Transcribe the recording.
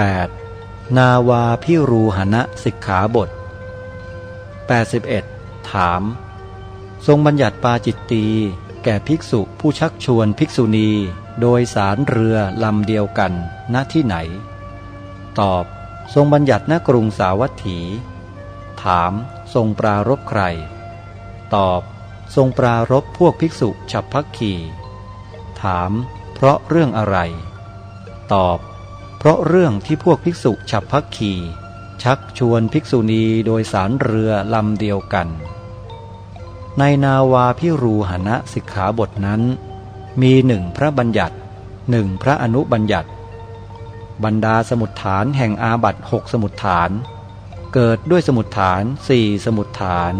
8. นาวาพิรูหณะสิกขาบท 81. ถาม ทรงบัญญัติปาจิตตี แก่ภิกษุผู้ชักชวนภิกษุณี โดยสารเรือลำเดียวกันณที่ไหน ตอบ ทรงบัญญัติณกรุงสาวัตถี ถาม ทรงปรารบใคร ตอบ ทรงปรารบพวกภิกษุฉับพักขีถาม เพราะเรื่องอะไร ตอบ เพราะเรื่องที่พวกภิกษุฉับพักขีชักชวนภิกษุณีโดยสารเรือลำเดียวกัน ในนาวาพิรูหณะสิกขาบทนั้น มีหนึ่งพระบัญญัติหนึ่งพระอนุบัญญัติ บรรดาสมุดฐานแห่งอาบัตหกสมุดฐาน เกิดด้วยสมุดฐานสี่สมุดฐาน